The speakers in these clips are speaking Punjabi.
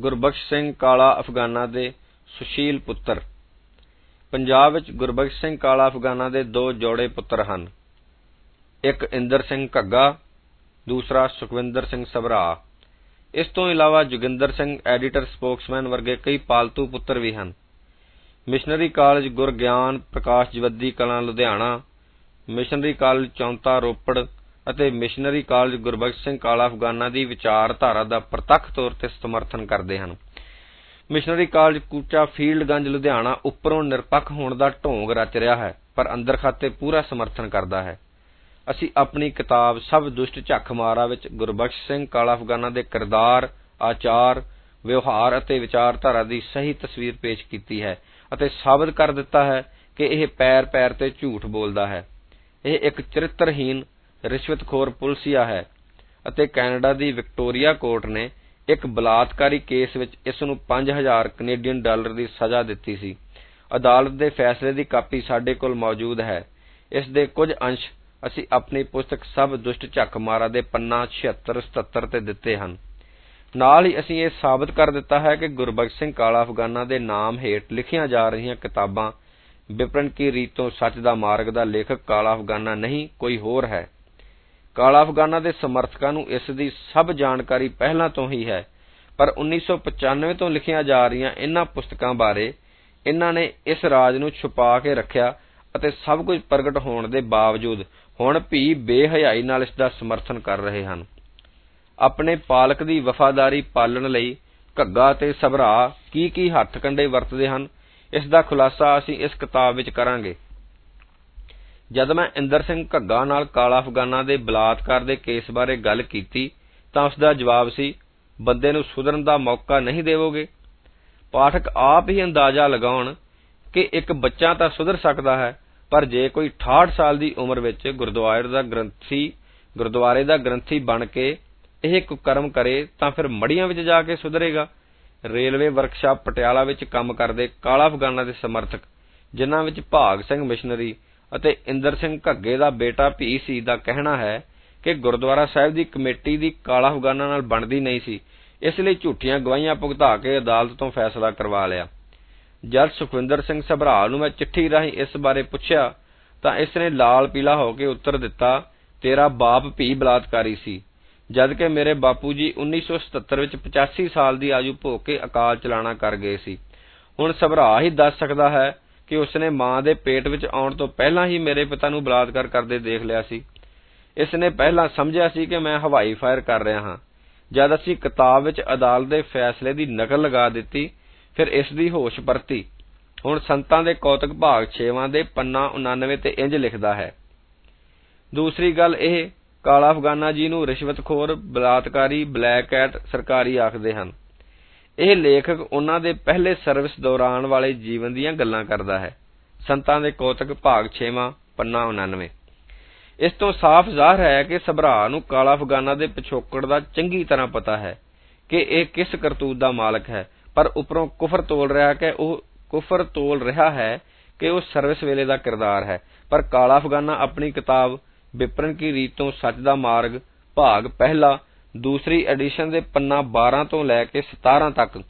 ਗੁਰਬਖਸ਼ ਸਿੰਘ ਕਾਲਾ ਅਫਗਾਨਾ ਦੇ ਸੁਸ਼ੀਲ ਪੁੱਤਰ। ਪੰਜਾਬ ਵਿੱਚ ਗੁਰਬਖਸ਼ ਸਿੰਘ ਕਾਲਾ ਅਫਗਾਨਾ ਦੇ ਦੋ ਜੋੜੇ ਪੁੱਤਰ ਹਨ। ਇੱਕ ਇੰਦਰ ਸਿੰਘ ਘੱਗਾ, ਦੂਸਰਾ ਸੁਖਵਿੰਦਰ ਸਿੰਘ ਸਭਰਾ। ਇਸ ਤੋਂ ਇਲਾਵਾ ਜੋਗਿੰਦਰ ਸਿੰਘ ਐਡੀਟਰ ਸਪੋਕਸਮੈਨ ਵਰਗੇ ਕਈ ਪਾਲਤੂ ਪੁੱਤਰ ਵੀ ਹਨ। Missionary college Gurgyan, Prakash Jawaddi Kalan Ludhiana, missionary college Chaunta Ropar ਅਤੇ ਮਿਸ਼ਨਰੀ ਕਾਲਜ ਗੁਰਬਖਸ਼ ਸਿੰਘ ਕਾਲਾ ਅਫਗਾਨਾ ਦੀ ਵਿਚਾਰਧਾਰਾ ਦਾ ਪ੍ਰਤੱਖ ਤੌਰ ਤੇ ਸਮਰਥਨ ਕਰਦੇ ਹਨ। ਮਿਸ਼ਨਰੀ ਕਾਲਜ ਕੂਚਾ ਫੀਲਡਗੰਜ ਲੁਧਿਆਣਾ ਉੱਪਰੋਂ ਨਿਰਪੱਖ ਹੋਣ ਦਾ ਢੋਂਗ ਰਚ ਰਿਹਾ ਹੈ, ਪਰ ਅੰਦਰ ਖਾਤੇ ਪੂਰਾ ਸਮਰਥਨ ਕਰਦਾ ਹੈ। ਅਸੀਂ ਆਪਣੀ ਕਿਤਾਬ ਸਭ ਦੁਸ਼ਟ ਝੱਖ ਮਾਰਾ ਵਿੱਚ ਗੁਰਬਖਸ਼ ਸਿੰਘ ਕਾਲਾ ਅਫਗਾਨਾ ਦੇ ਕਿਰਦਾਰ, ਆਚਾਰ, ਵਿਵਹਾਰ ਅਤੇ ਵਿਚਾਰਧਾਰਾ ਦੀ ਸਹੀ ਤਸਵੀਰ ਪੇਸ਼ ਕੀਤੀ ਹੈ ਅਤੇ ਸਾਬਤ ਕਰ ਦਿੱਤਾ ਹੈ ਕਿ ਇਹ ਪੈਰ ਪੈਰ ਤੇ ਝੂਠ ਬੋਲਦਾ ਹੈ। ਇਹ ਇੱਕ ਚਰਿੱਤਰਹੀਨ ਰਿਸ਼ਵਤਖੋਰ ਪੁਲਸੀਆ ਹੈ ਅਤੇ ਕੈਨੇਡਾ ਦੀ ਵਿਕਟੋਰੀਆ ਕੋਰਟ ਨੇ ਇੱਕ ਬਲਾਤਕਾਰੀ ਕੇਸ ਵਿੱਚ ਇਸ ਨੂੰ 5000 ਕੈਨੇਡੀਅਨ ਡਾਲਰ ਦੀ ਸਜ਼ਾ ਦਿੱਤੀ ਸੀ। ਅਦਾਲਤ ਦੇ ਫੈਸਲੇ ਦੀ ਕਾਪੀ ਸਾਡੇ ਕੋਲ ਮੌਜੂਦ ਹੈ। ਇਸ ਦੇ ਕੁਝ ਅੰਸ਼ ਅਸੀਂ ਆਪਣੀ ਪੁਸਤਕ ਸਭ ਦੁਸ਼ਟ ਝੱਕ ਮਾਰਾ ਦੇ ਪੰਨਾ 76 77 ਤੇ ਦਿੱਤੇ ਹਨ। ਨਾਲ ਹੀ ਅਸੀਂ ਇਹ ਸਾਬਤ ਕਰ ਦਿੱਤਾ ਹੈ ਕਿ ਗੁਰਬਖਸ਼ ਸਿੰਘ ਕਾਲਾ ਅਫਗਾਨਾ ਦੇ ਨਾਮ ਹੇਠ ਲਿਖੀਆਂ ਜਾ ਰਹੀਆਂ ਕਿਤਾਬਾਂ ਵਿਪਰਨ ਕੀ ਰੀਤ ਤੋਂ ਸੱਚ ਦਾ ਮਾਰਗ ਦਾ ਲੇਖਕ ਕਾਲਾ ਅਫਗਾਨਾ ਨਹੀਂ, ਕੋਈ ਹੋਰ ਹੈ। ਕਾਲਾ ਅਫਗਾਨਾ ਦੇ ਸਮਰਥਕਾਂ ਨੂੰ ਇਸ ਦੀ ਸਭ ਜਾਣਕਾਰੀ ਪਹਿਲਾਂ ਤੋਂ ਹੀ ਹੈ, ਪਰ 1995 ਤੋਂ ਲਿਖੀਆਂ ਜਾ ਰਹੀਆਂ ਇਨ੍ਹਾਂ ਪੁਸਤਕਾਂ ਬਾਰੇ ਇਨ੍ਹਾਂ ਨੇ ਇਸ ਰਾਜ ਨੂੰ ਛੁਪਾ ਕੇ ਰੱਖਿਆ ਅਤੇ ਸਭ ਕੁਝ ਪ੍ਰਗਟ ਹੋਣ ਦੇ ਬਾਵਜੂਦ ਹੁਣ ਭੀ ਬੇਹਯਾਈ ਨਾਲ ਇਸ ਦਾ ਸਮਰਥਨ ਕਰ ਰਹੇ ਹਨ। ਆਪਣੇ ਪਾਲਕ ਦੀ ਵਫਾਦਾਰੀ ਪਾਲਣ ਲਈ ਘੱਗਾ ਅਤੇ ਸਭਰਾ ਕੀ ਕੀ ਹੱਥ ਕੰਡੇ ਵਰਤਦੇ ਹਨ, ਇਸ ਦਾ ਖੁਲਾਸਾ ਅਸੀਂ ਇਸ ਕਿਤਾਬ ਵਿੱਚ ਕਰਾਂਗੇ। ਜਦ ਮੈਂ ਇੰਦਰ ਸਿੰਘ ਘੱਗਾ ਨਾਲ ਕਾਲਾ ਅਫਗਾਨਾ ਦੇ ਬਲਾਤਕਾਰ ਦੇ ਕੇਸ ਬਾਰੇ ਗੱਲ ਕੀਤੀ, ਤਾਂ ਉਸ ਦਾ ਜਵਾਬ ਸੀ, ਬੰਦੇ ਨੂੰ ਸੁਧਰਨ ਦਾ ਮੌਕਾ ਨਹੀਂ ਦੇਵੋਗੇ। ਪਾਠਕ ਆਪ ਹੀ ਅੰਦਾਜ਼ਾ ਲਗਾਉਣ ਕਿ ਇੱਕ ਬੱਚਾ ਤਾਂ ਸੁਧਰ ਸਕਦਾ ਹੈ, ਪਰ ਜੇ ਕੋਈ 68 ਸਾਲ ਦੀ ਉਮਰ ਵਿੱਚ ਗੁਰਦੁਆਰੇ ਦਾ ਗ੍ਰੰਥੀ, ਗੁਰਦੁਆਰੇ ਦਾ ਗ੍ਰੰਥੀ ਬਣ ਕੇ ਇਹ ਕੁਕਰਮ ਕਰੇ, ਤਾਂ ਫਿਰ ਮੜੀਆਂ ਵਿੱਚ ਜਾ ਕੇ ਸੁਧਰੇਗਾ। ਰੇਲਵੇ ਵਰਕਸ਼ਾਪ ਪਟਿਆਲਾ ਵਿੱਚ ਕੰਮ ਕਰਦੇ ਕਾਲਾ ਅਫਗਾਨਾ ਦੇ ਸਮਰਥਕ, ਜਿਨ੍ਹਾਂ ਵਿੱਚ ਭਾਗ ਸਿੰਘ ਮਿਸ਼ਨਰੀ ਅਤੇ ਇੰਦਰ ਸਿੰਘ ਘੱਗੇ ਦਾ ਬੇਟਾ ਭੀ ਸੀ ਦਾ ਕਹਿਣਾ ਹੈ ਕਿ ਗੁਰਦੁਆਰਾ ਸਾਹਿਬ ਦੀ ਕਮੇਟੀ ਦੀ ਕਾਲਾ ਅਫਗਾਨਾ ਨਾਲ ਬਣਦੀ ਨਹੀਂ ਸੀ, ਇਸ ਲਈ ਝੂਠੀਆਂ ਗਵਾਹੀਆਂ ਭੁਗਤਾ ਕੇ ਅਦਾਲਤ ਤੋਂ ਫੈਸਲਾ ਕਰਵਾ ਲਿਆ। ਜਦ ਸੁਖਵਿੰਦਰ ਸਿੰਘ ਸਭਰਾ ਨੂੰ ਮੈਂ ਚਿੱਠੀ ਰਾਹੀਂ ਇਸ ਬਾਰੇ ਪੁੱਛਿਆ, ਤਾਂ ਇਸ ਨੇ ਲਾਲ ਪੀਲਾ ਹੋ ਕੇ ਉੱਤਰ ਦਿੱਤਾ, ਤੇਰਾ ਬਾਪ ਭੀ ਬਲਾਤਕਾਰੀ ਸੀ। ਜਦਕਿ ਮੇਰੇ ਬਾਪੂ ਜੀ 1977 ਵਿੱਚ 85 ਸਾਲ ਦੀ ਆਯੂ ਭੋਗ ਕੇ ਅਕਾਲ ਚਲਾਣਾ ਕਰ ਗਏ ਸੀ। ਹੁਣ ਸਭਰਾ ਹੀ ਦੱਸ ਸਕਦਾ ਹੈ ਕਿ ਉਸਨੇ ਮਾਂ ਦੇ ਪੇਟ ਵਿੱਚ ਆਉਣ ਤੋਂ ਪਹਿਲਾਂ ਹੀ ਮੇਰੇ ਪਿਤਾ ਨੂੰ ਬਲਾਤਕਾਰ ਕਰਦੇ ਦੇਖ ਲਿਆ ਸੀ। ਇਸ ਨੇ ਪਹਿਲਾਂ ਸਮਝਿਆ ਸੀ ਕਿ ਮੈਂ ਹਵਾਈ ਫਾਇਰ ਕਰ ਰਿਹਾ ਹਾਂ। ਜਦ ਅਸੀਂ ਕਿਤਾਬ ਵਿੱਚ ਅਦਾਲਤ ਦੇ ਫੈਸਲੇ ਦੀ ਨਕਲ ਲਗਾ ਦਿੱਤੀ, ਫਿਰ ਇਸ ਦੀ ਹੋਸ਼ ਪਰਤੀ। ਹੁਣ ਸੰਤਾਂ ਦੇ ਕੌਤਕ ਭਾਗ 6ਵਾਂ ਦੇ ਪੰਨਾ 99 ਤੇ ਇੰਜ ਲਿਖਦਾ ਹੈ। ਦੂਸਰੀ ਗੱਲ ਇਹ, ਕਾਲਾ ਅਫਗਾਨਾ ਜੀ ਨੂੰ ਰਿਸ਼ਵਤਖੋਰ, ਬਲਾਤਕਾਰੀ, ਬਲੈਕ ਐਟ ਸਰਕਾਰੀ ਆਖਦੇ ਹਨ। ਇਹ ਲੇਖਕ ਉਹਨਾਂ ਦੇ ਪਹਿਲੇ ਸਰਵਿਸ ਦੌਰਾਨ ਵਾਲੇ ਜੀਵਨ ਦੀਆਂ ਗੱਲਾਂ ਕਰਦਾ ਹੈ। ਸੰਤਾਂ ਦੇ ਕੌਤਕ ਭਾਗ 6ਵਾਂ ਪੰਨਾ 99 ਇਸ ਤੋਂ ਸਾਫ਼ ਜ਼ਾਹਰ ਹੈ ਕਿ ਸਭਰਾ ਨੂੰ ਕਾਲਾ ਅਫਗਾਨਾ ਦੇ ਪਿਛੋਕੜ ਦਾ ਚੰਗੀ ਤਰ੍ਹਾਂ ਪਤਾ ਹੈ ਕਿ ਇਹ ਕਿਸ ਕਰਤੂਤ ਦਾ ਮਾਲਕ ਹੈ। ਪਰ ਉਪਰੋਂ ਕੁਫਰ ਤੋਲ ਰਿਹਾ ਕਿ ਉਹ ਕੁਫਰ ਤੋਲ ਰਿਹਾ ਹੈ ਕਿ ਉਹ ਸਰਵਿਸ ਵੇਲੇ ਦਾ ਕਿਰਦਾਰ ਹੈ। ਪਰ ਕਾਲਾ ਅਫਗਾਨਾ ਆਪਣੀ ਕਿਤਾਬ ਵਿਪਰਨ ਕੀ ਰੀਤ ਤੋਂ ਸੱਚ ਦਾ ਮਾਰਗ ਭਾਗ ਪਹਿਲਾ ਦੂਸਰੀ ਐਡੀਸ਼ਨ ਦੇ ਪੰਨਾ 12 ਤੋਂ ਲੈ ਕੇ 17 ਤੱਕ।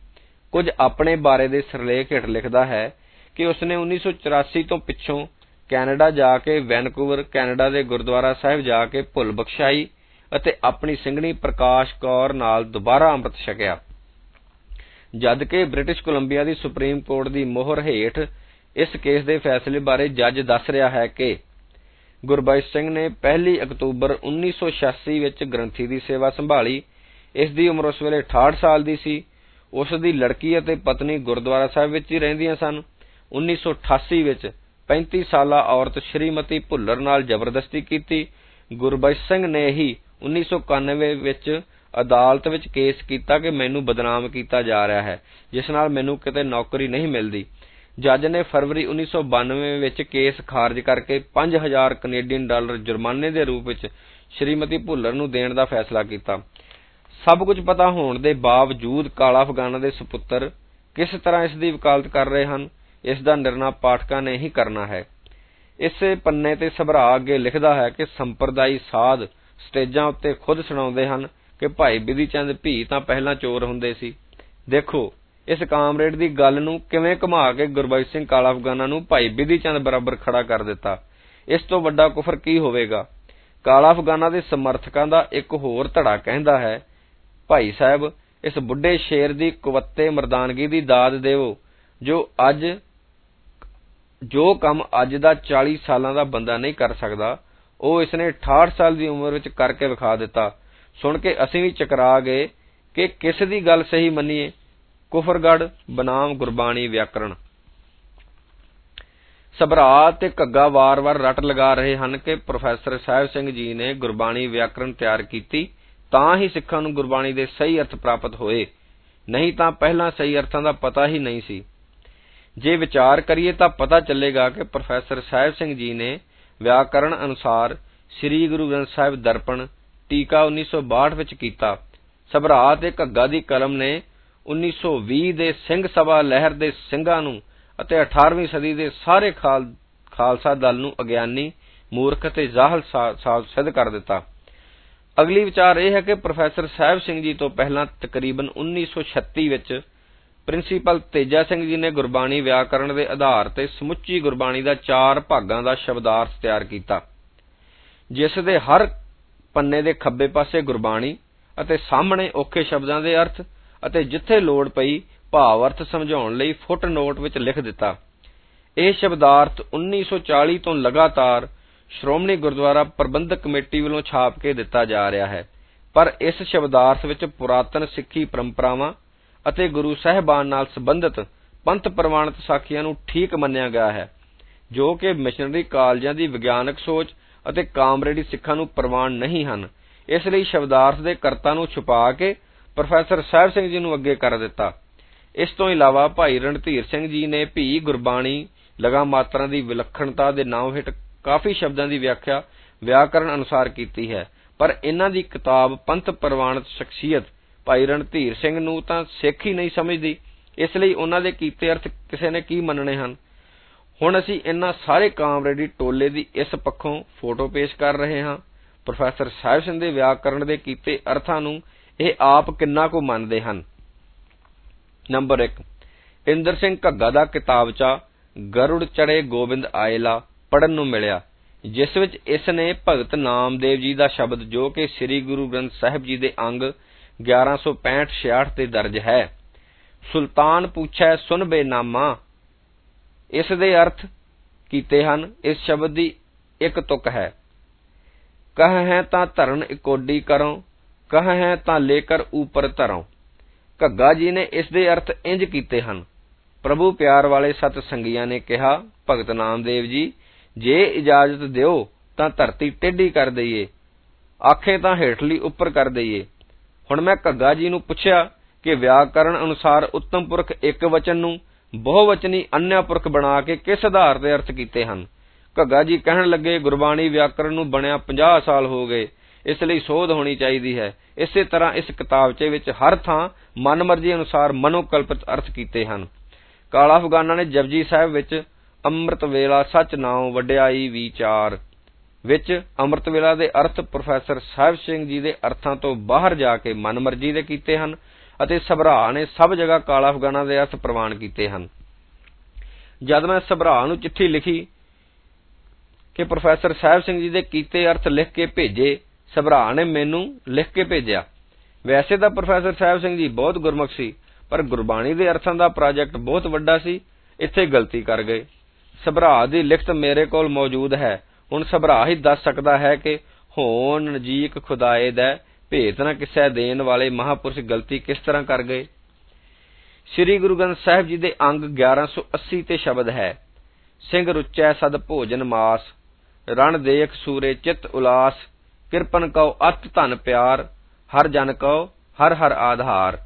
ਕੁਝ ਆਪਣੇ ਬਾਰੇ ਦੇ ਸਿਰਲੇਖ ਹੇਠ ਲਿਖਦਾ ਹੈ ਕਿ ਉਸਨੇ 1984 ਤੋਂ ਪਿੱਛੋਂ ਕੈਨੇਡਾ ਜਾ ਕੇ, ਵੈਨਕੂਵਰ, ਕੈਨੇਡਾ ਦੇ ਗੁਰਦੁਆਰਾ ਸਾਹਿਬ ਜਾ ਕੇ ਭੁੱਲ ਬਖਸ਼ਾਈ ਅਤੇ ਆਪਣੀ ਸਿੰਘਣੀ ਪ੍ਰਕਾਸ਼ ਕੌਰ ਨਾਲ ਦੁਬਾਰਾ ਅੰਮ੍ਰਿਤ ਛਕਿਆ। ਜਦ ਕਿ ਬ੍ਰਿਟਿਸ਼ ਕੋਲੰਬੀਆ ਦੀ ਸੁਪਰੀਮ ਕੋਰਟ ਦੀ ਮੋਹਰ ਹੇਠ ਇਸ ਕੇਸ ਦੇ ਫੈਸਲੇ ਬਾਰੇ ਜੱਜ ਦੱਸ ਰਿਹਾ ਹੈ ਕਿ ਗੁਰਬਖਸ਼ ਸਿੰਘ ਨੇ 1 ਅਕਤੂਬਰ 1986 ਵਿੱਚ ਗ੍ਰੰਥੀ ਦੀ ਸੇਵਾ ਸੰਭਾਲੀ। ਇਸ ਦੀ ਉਮਰ ਉਸ ਵੇਲੇ 68 ਸਾਲ ਦੀ ਸੀ। ਉਸ ਦੀ ਲੜਕੀ ਅਤੇ ਪਤਨੀ ਗੁਰਦੁਆਰਾ ਸਾਹਿਬ ਵਿੱਚ ਹੀ ਰਹਿੰਦੀਆਂ ਸਨ। 1988 ਵਿੱਚ 35 ਸਾਲਾ ਔਰਤ ਸ਼੍ਰੀਮਤੀ ਭੁੱਲਰ ਨਾਲ ਜ਼ਬਰਦਸਤੀ ਕੀਤੀ। ਗੁਰਬਖਸ਼ ਸਿੰਘ ਨੇ ਹੀ 1991 ਵਿੱਚ ਅਦਾਲਤ ਵਿੱਚ ਕੇਸ ਕੀਤਾ ਕਿ ਮੈਨੂੰ ਬਦਨਾਮ ਕੀਤਾ ਜਾ ਰਿਹਾ ਹੈ, ਜਿਸ ਨਾਲ ਮੈਨੂੰ ਕਿਤੇ ਨੌਕਰੀ ਨਹੀਂ ਮਿਲਦੀ। ਜੱਜ ਨੇ ਫਰਵਰੀ 1992 ਵਿੱਚ ਕੇਸ ਖਾਰਜ ਕਰਕੇ 5000 ਕੈਨੇਡੀਅਨ ਡਾਲਰ ਜੁਰਮਾਨੇ ਦੇ ਰੂਪ ਵਿੱਚ ਸ਼੍ਰੀਮਤੀ ਭੁੱਲਰ ਨੂੰ ਦੇਣ ਦਾ ਫੈਸਲਾ ਕੀਤਾ। ਸਭ ਕੁਝ ਪਤਾ ਹੋਣ ਦੇ ਬਾਵਜੂਦ ਕਾਲਾ ਅਫਗਾਨਾ ਦੇ ਸੁਪੁੱਤਰ ਕਿਸ ਤਰ੍ਹਾਂ ਇਸ ਦੀ ਵਕਾਲਤ ਕਰ ਰਹੇ ਹਨ, ਇਸ ਦਾ ਨਿਰਣਾ ਪਾਠਕਾਂ ਨੇ ਹੀ ਕਰਨਾ ਹੈ। ਇਸੇ ਪੰਨੇ ਤੇ ਸਭਰਾ ਅੱਗੇ ਲਿਖਦਾ ਹੈ ਕਿ ਸੰਪਰਦਾਈ ਸਾਧ ਸਟੇਜਾਂ ਉੱਤੇ ਖੁਦ ਸੁਣਾਉਂਦੇ ਹਨ ਕਿ ਭਾਈ ਬਿਧੀ ਚੰਦ ਭੀ ਤਾਂ ਪਹਿਲਾਂ ਚੋਰ ਹੁੰਦੇ ਸੀ। ਦੇਖੋ ਇਸ ਕਾਮਰੇਡ ਦੀ ਗੱਲ ਨੂੰ ਕਿਵੇਂ ਘੁਮਾ ਕੇ ਗੁਰਬਖਸ਼ ਸਿੰਘ ਕਾਲਾ ਅਫਗਾਨਾ ਨੂੰ ਭਾਈ ਬਿਧੀ ਚੰਦ ਬਰਾਬਰ ਖੜਾ ਕਰ ਦਿੱਤਾ? ਇਸ ਤੋਂ ਵੱਡਾ ਕੁਫਰ ਕੀ ਹੋਵੇਗਾ? ਕਾਲਾ ਅਫਗਾਨਾ ਦੇ ਸਮਰਥਕਾਂ ਦਾ ਇੱਕ ਹੋਰ ਧੜਾ ਕਹਿੰਦਾ ਹੈ, ਭਾਈ ਸਾਹਿਬ, ਇਸ ਬੁੱਢੇ ਸ਼ੇਰ ਦੀ ਕੁਵੱਤੇ ਮਰਦਾਨਗੀ ਦੀ ਦਾਦ ਦੇਵੋ, ਜੋ ਅੱਜ, ਜੋ ਕੰਮ ਅੱਜ ਦਾ 40 ਸਾਲਾਂ ਦਾ ਬੰਦਾ ਨਹੀਂ ਕਰ ਸਕਦਾ, ਉਹ ਇਸਨੇ 68 ਸਾਲ ਦੀ ਉਮਰ ਵਿੱਚ ਕਰਕੇ ਵਿਖਾ ਦਿੱਤਾ। ਸੁਣ ਕੇ ਅਸੀਂ ਵੀ ਚਕਰਾ ਗਏ ਕਿ ਕਿਸ ਦੀ ਗੱਲ ਸਹੀ ਮੰਨੀਏ? ਕੁਫਰਗੜ ਬਨਾਮ ਗੁਰਬਾਣੀ ਵਿਆਕਰਣ। ਸਭਰਾ ਤੇ ਘੱਗਾ ਵਾਰ-ਵਾਰ ਰਟ ਲਗਾ ਰਹੇ ਹਨ ਕਿ ਪ੍ਰੋਫੈਸਰ ਸਾਹਿਬ ਸਿੰਘ ਜੀ ਨੇ ਗੁਰਬਾਣੀ ਵਿਆਕਰਣ ਤਿਆਰ ਕੀਤੀ, ਤਾਂ ਹੀ ਸਿੱਖਾਂ ਨੂੰ ਗੁਰਬਾਣੀ ਦੇ ਸਹੀ ਅਰਥ ਪ੍ਰਾਪਤ ਹੋਏ। ਨਹੀਂ ਤਾਂ ਪਹਿਲਾਂ ਸਹੀ ਅਰਥਾਂ ਦਾ ਪਤਾ ਹੀ ਨਹੀਂ ਸੀ। ਜੇ ਵਿਚਾਰ ਕਰੀਏ ਤਾਂ ਪਤਾ ਚੱਲੇਗਾ ਕਿ ਪ੍ਰੋਫੈਸਰ ਸਾਹਿਬ ਸਿੰਘ ਜੀ ਨੇ ਵਿਆਕਰਣ ਅਨੁਸਾਰ ਸ੍ਰੀ ਗੁਰੂ ਗ੍ਰੰਥ ਸਾਹਿਬ ਦਰਪਣ ਟੀਕਾ 1962 ਵਿੱਚ ਕੀਤਾ। ਸਭਰਾ ਤੇ ਘੱਗਾ ਦੀ ਕਲਮ ਨੇ 1920 ਦੇ ਸਿੰਘ ਸਭਾ ਲਹਿਰ ਦੇ ਸਿੰਘਾਂ ਨੂੰ ਅਤੇ 18ਵੀਂ ਸਦੀ ਦੇ ਸਾਰੇ ਖਾਲਸਾ ਦਲ ਨੂੰ ਅਗਿਆਨੀ, ਮੂਰਖ ਅਤੇ ਜਾਹਲ ਸਾਬਤ ਸਿੱਧ ਕਰ ਦਿੱਤਾ। ਅਗਲੀ ਵਿਚਾਰ ਇਹ ਹੈ ਕਿ ਪ੍ਰੋਫੈਸਰ ਸਾਹਿਬ ਸਿੰਘ ਜੀ ਤੋਂ ਪਹਿਲਾਂ ਤਕਰੀਬਨ 1936 ਵਿੱਚ ਪ੍ਰਿੰਸੀਪਲ ਤੇਜਾ ਸਿੰਘ ਜੀ ਨੇ ਗੁਰਬਾਣੀ ਵਿਆਕਰਣ ਦੇ ਆਧਾਰ ਤੇ ਸਮੁੱਚੀ ਗੁਰਬਾਣੀ ਦਾ ਚਾਰ ਭਾਗਾਂ ਦਾ ਸ਼ਬਦਾਰਥ ਤਿਆਰ ਕੀਤਾ, ਜਿਸ ਦੇ ਹਰ ਪੰਨੇ ਦੇ ਖੱਬੇ ਪਾਸੇ ਗੁਰਬਾਣੀ ਅਤੇ ਸਾਹਮਣੇ ਔਖੇ ਸ਼ਬਦਾਂ ਦੇ ਅਰਥ ਅਤੇ ਜਿੱਥੇ ਲੋੜ ਪਈ ਭਾਵ ਅਰਥ ਸਮਝਾਉਣ ਲਈ ਫੁੱਟ ਨੋਟ ਵਿੱਚ ਲਿਖ ਦਿੱਤਾ। ਇਹ ਸ਼ਬਦਾਰਥ 1940 ਤੋਂ ਲਗਾਤਾਰ ਸ਼੍ਰੋਮਣੀ ਗੁਰਦੁਆਰਾ ਪ੍ਰਬੰਧਕ ਕਮੇਟੀ ਵੱਲੋਂ ਛਾਪ ਕੇ ਦਿੱਤਾ ਜਾ ਰਿਹਾ ਹੈ। ਪਰ ਇਸ ਸ਼ਬਦਾਰਥ ਵਿੱਚ ਪੁਰਾਤਨ ਸਿੱਖੀ ਪਰੰਪਰਾਵਾਂ ਅਤੇ ਗੁਰੂ ਸਾਹਿਬਾਨ ਨਾਲ ਸੰਬੰਧਿਤ ਪੰਥ ਪ੍ਰਮਾਣਿਤ ਸਾਖੀਆਂ ਨੂੰ ਠੀਕ ਮੰਨਿਆ ਗਿਆ ਹੈ, ਜੋ ਕਿ ਮਿਸ਼ਨਰੀ ਕਾਲਜਾਂ ਦੀ ਵਿਗਿਆਨਕ ਸੋਚ ਅਤੇ ਕਾਮਰੇਡੀ ਸਿੱਖਾਂ ਨੂੰ ਪ੍ਰਵਾਨ ਨਹੀਂ ਹਨ। ਇਸ ਲਈ ਸ਼ਬਦਾਰਥ ਦੇ ਕਰਤਾ ਨੂੰ ਛੁਪਾ ਕੇ ਪ੍ਰੋਫੈਸਰ ਸਾਹਿਬ ਸਿੰਘ ਜੀ ਨੂੰ ਅੱਗੇ ਕਰ ਦਿੱਤਾ। ਇਸ ਤੋਂ ਇਲਾਵਾ ਭਾਈ ਰਣਧੀਰ ਸਿੰਘ ਜੀ ਨੇ ਭੀ ਗੁਰਬਾਣੀ ਲਗਾ ਮਾਤਰਾ ਦੀ ਵਿਲੱਖਣਤਾ ਦੇ ਨਾਮ ਹੇਠ ਕਾਫੀ ਸ਼ਬਦਾਂ ਦੀ ਵਿਆਖਿਆ, ਵਿਆਕਰਣ ਅਨੁਸਾਰ ਕੀਤੀ ਹੈ। ਪਰ ਇਹਨਾਂ ਦੀ ਕਿਤਾਬ ਪੰਥ ਪ੍ਰਵਾਨਿਤ ਸ਼ਖਸੀਅਤ ਭਾਈ ਰਣਧੀਰ ਸਿੰਘ ਨੂੰ ਤਾਂ ਸਿੱਖ ਹੀ ਨਹੀਂ ਸਮਝਦੀ। ਇਸ ਲਈ ਉਹਨਾਂ ਦੇ ਕੀਤੇ ਅਰਥ ਕਿਸੇ ਨੇ ਕੀ ਮੰਨਣੇ ਹਨ? ਹੁਣ ਅਸੀਂ ਇਹਨਾਂ ਸਾਰੇ ਕਾਮਰੇਡੀ ਟੋਲੇ ਦੀ ਇਸ ਪੱਖੋਂ ਫੋਟੋ ਪੇਸ਼ ਕਰ ਰਹੇ ਹਾਂ। ਪ੍ਰੋਫੈਸਰ ਸਾਹਿਬ ਸਿੰਘ ਦੇ ਵਿਆਕਰਣ ਦੇ ਕੀਤੇ ਅਰਥਾਂ ਨੂੰ ਇਹ ਆਪ ਕਿੰਨਾ ਕੁ ਮੰਨਦੇ ਹਨ? ਨੰਬਰ 1 ਇੰਦਰ ਸਿੰਘ ਘੱਗਾ ਦਾ ਕਿਤਾਬਚਾ ਗਰੁੜ ਚੜੇ ਗੋਬਿੰਦ ਆਇਲਾ ਪੜਨ ਨੂੰ ਮਿਲਿਆ, ਜਿਸ ਵਿੱਚ ਇਸ ਨੇ ਭਗਤ ਨਾਮਦੇਵ ਜੀ ਦਾ ਸ਼ਬਦ ਜੋ ਕਿ ਸ੍ਰੀ ਗੁਰੂ ਗ੍ਰੰਥ ਸਾਹਿਬ ਜੀ ਦੇ ਅੰਗ 1165-66 ਤੇ ਦਰਜ ਹੈ, ਸੁਲਤਾਨ ਪੁੱਛੈ ਸੁਨ ਬੇਨਾਮਾ। ਇਸ ਦੇ ਅਰਥ ਕੀਤੇ ਹਨ, ਇਸ ਸ਼ਬਦ ਦੀ ਇੱਕ ਤੁਕ ਹੈ, ਕਹ ਹੈ ਤਾਂ ਧਰਨ ਇਕੋਡੀ ਕਰੋ ਕਹ ਹੈ ਤਾਂ ਲੇਕਰ ਉਪਰ ਧਰੋ ਘੱਗਾ ਜੀ ਨੇ ਇਸ ਦੇ ਅਰਥ ਇੰਜ ਕੀਤੇ ਹਨ। ਪ੍ਰਭੂ ਪਿਆਰ ਵਾਲੇ ਸਤ ਸੰਗੀਆਂ ਨੇ ਕਿਹਾ, ਭਗਤ ਨਾਮਦੇਵ ਜੀ, ਜੇ ਇਜਾਜ਼ਤ ਦਿਓ ਤਾਂ ਧਰਤੀ ਟੇਢੀ ਕਰ ਦਈਏ। ਆਖੇ ਤਾਂ ਹੇਠਲੀ ਉੱਪਰ ਕਰ ਦਈਏ। ਹੁਣ ਮੈਂ ਘੱਗਾ ਜੀ ਨੂੰ ਪੁੱਛਿਆ ਕਿ ਵਿਆਕਰਣ ਅਨੁਸਾਰ ਉੱਤਮ ਪੁਰਖ ਇੱਕ ਵਚਨ ਨੂੰ ਬਹੁਵਚਨੀ ਅੰਨਿਆ ਪੁਰਖ ਬਣਾ ਕੇ ਕਿਸ ਆਧਾਰ ਤੇ ਅਰਥ ਕੀਤੇ ਹਨ? ਘੱਗਾ ਜੀ ਕਹਿਣ ਲੱਗੇ, ਗੁਰਬਾਣੀ ਵਿਆਕਰਣ ਨੂੰ ਬਣਿਆ 50 ਸਾਲ ਹੋ ਗਏ। ਇਸ ਲਈ ਸੋਧ ਹੋਣੀ ਚਾਹੀਦੀ ਹੈ। ਇਸੇ ਤਰ੍ਹਾਂ ਇਸ ਕਿਤਾਬਚੇ ਵਿੱਚ ਹਰ ਥਾਂ ਮਨਮਰਜ਼ੀ ਅਨੁਸਾਰ ਮਨੋਕਲਪਿਤ ਅਰਥ ਕੀਤੇ ਹਨ। ਕਾਲਾ ਅਫਗਾਨਾ ਨੇ ਜਪਜੀ ਸਾਹਿਬ ਵਿੱਚ ਅੰਮ੍ਰਿਤ ਵੇਲਾ ਸੱਚ ਨਾਉ ਵਡਿਆਈ ਵਿਚਾਰ ਵਿੱਚ ਅੰਮ੍ਰਿਤ ਵੇਲਾ ਦੇ ਅਰਥ ਪ੍ਰੋਫੈਸਰ ਸਾਹਿਬ ਸਿੰਘ ਜੀ ਦੇ ਅਰਥਾਂ ਤੋਂ ਬਾਹਰ ਜਾ ਕੇ ਮਨਮਰਜ਼ੀ ਦੇ ਕੀਤੇ ਹਨ ਅਤੇ ਸਭਰਾ ਨੇ ਸਭ ਜਗ੍ਹਾ ਕਾਲਾ ਅਫਗਾਨਾ ਦੇ ਅਰਥ ਪ੍ਰਵਾਨ ਕੀਤੇ ਹਨ। ਜਦ ਮੈਂ ਸਭਰਾ ਨੂੰ ਚਿੱਠੀ ਲਿਖੀ ਕਿ ਪ੍ਰੋਫੈਸਰ ਸਾਹਿਬ ਸਿੰਘ ਜੀ ਦੇ ਕੀਤੇ ਅਰਥ ਲਿਖ ਕੇ ਭੇਜੇ ਸਭਰਾ ਨੇ ਮੈਨੂੰ ਲਿਖ ਕੇ ਭੇਜਿਆ। ਵੈਸੇ ਤਾਂ ਪ੍ਰੋਫੈਸਰ ਸਾਹਿਬ ਸਿੰਘ ਜੀ ਬਹੁਤ ਗੁਰਮੁਖ ਸੀ, ਪਰ ਗੁਰਬਾਣੀ ਦੇ ਅਰਥਾਂ ਦਾ ਪ੍ਰੋਜੈਕਟ ਬਹੁਤ ਵੱਡਾ ਸੀ, ਇੱਥੇ ਗਲਤੀ ਕਰ ਗਏ। ਸਭਰਾ ਦੀ ਲਿਖਤ ਮੇਰੇ ਕੋਲ ਮੌਜੂਦ ਹੈ। ਹੁਣ ਸਭਰਾ ਹੀ ਦੱਸ ਸਕਦਾ ਹੈ ਕਿ ਹੋਣ ਨਜੀਕ ਖੁਦਾਏ ਦਾ ਭੇਤ ਨਾ ਕਿਸੈ ਦੇਣ ਵਾਲੇ ਮਹਾਪੁਰਸ਼ ਗਲਤੀ ਕਿਸ ਤਰ੍ਹਾਂ ਕਰ ਗਏ? ਸ੍ਰੀ ਗੁਰੂ ਗ੍ਰੰਥ ਸਾਹਿਬ ਜੀ ਦੇ ਅੰਗ 1180 ਤੇ ਸ਼ਬਦ ਹੈ, ਸਿੰਘ ਰੁਚੈ ਸਦ ਭੋਜਨ ਮਾਸ, ਰਣ ਦੇਖ ਸੂਰੇ ਚਿਤ ਉਲਾਸ ਕਿਰਪਨ ਕਉ ਅਤ ਧਨ ਪਿਆਰ, ਹਰ ਜਨ ਕਉ ਹਰ ਹਰ ਆਧਾਰ।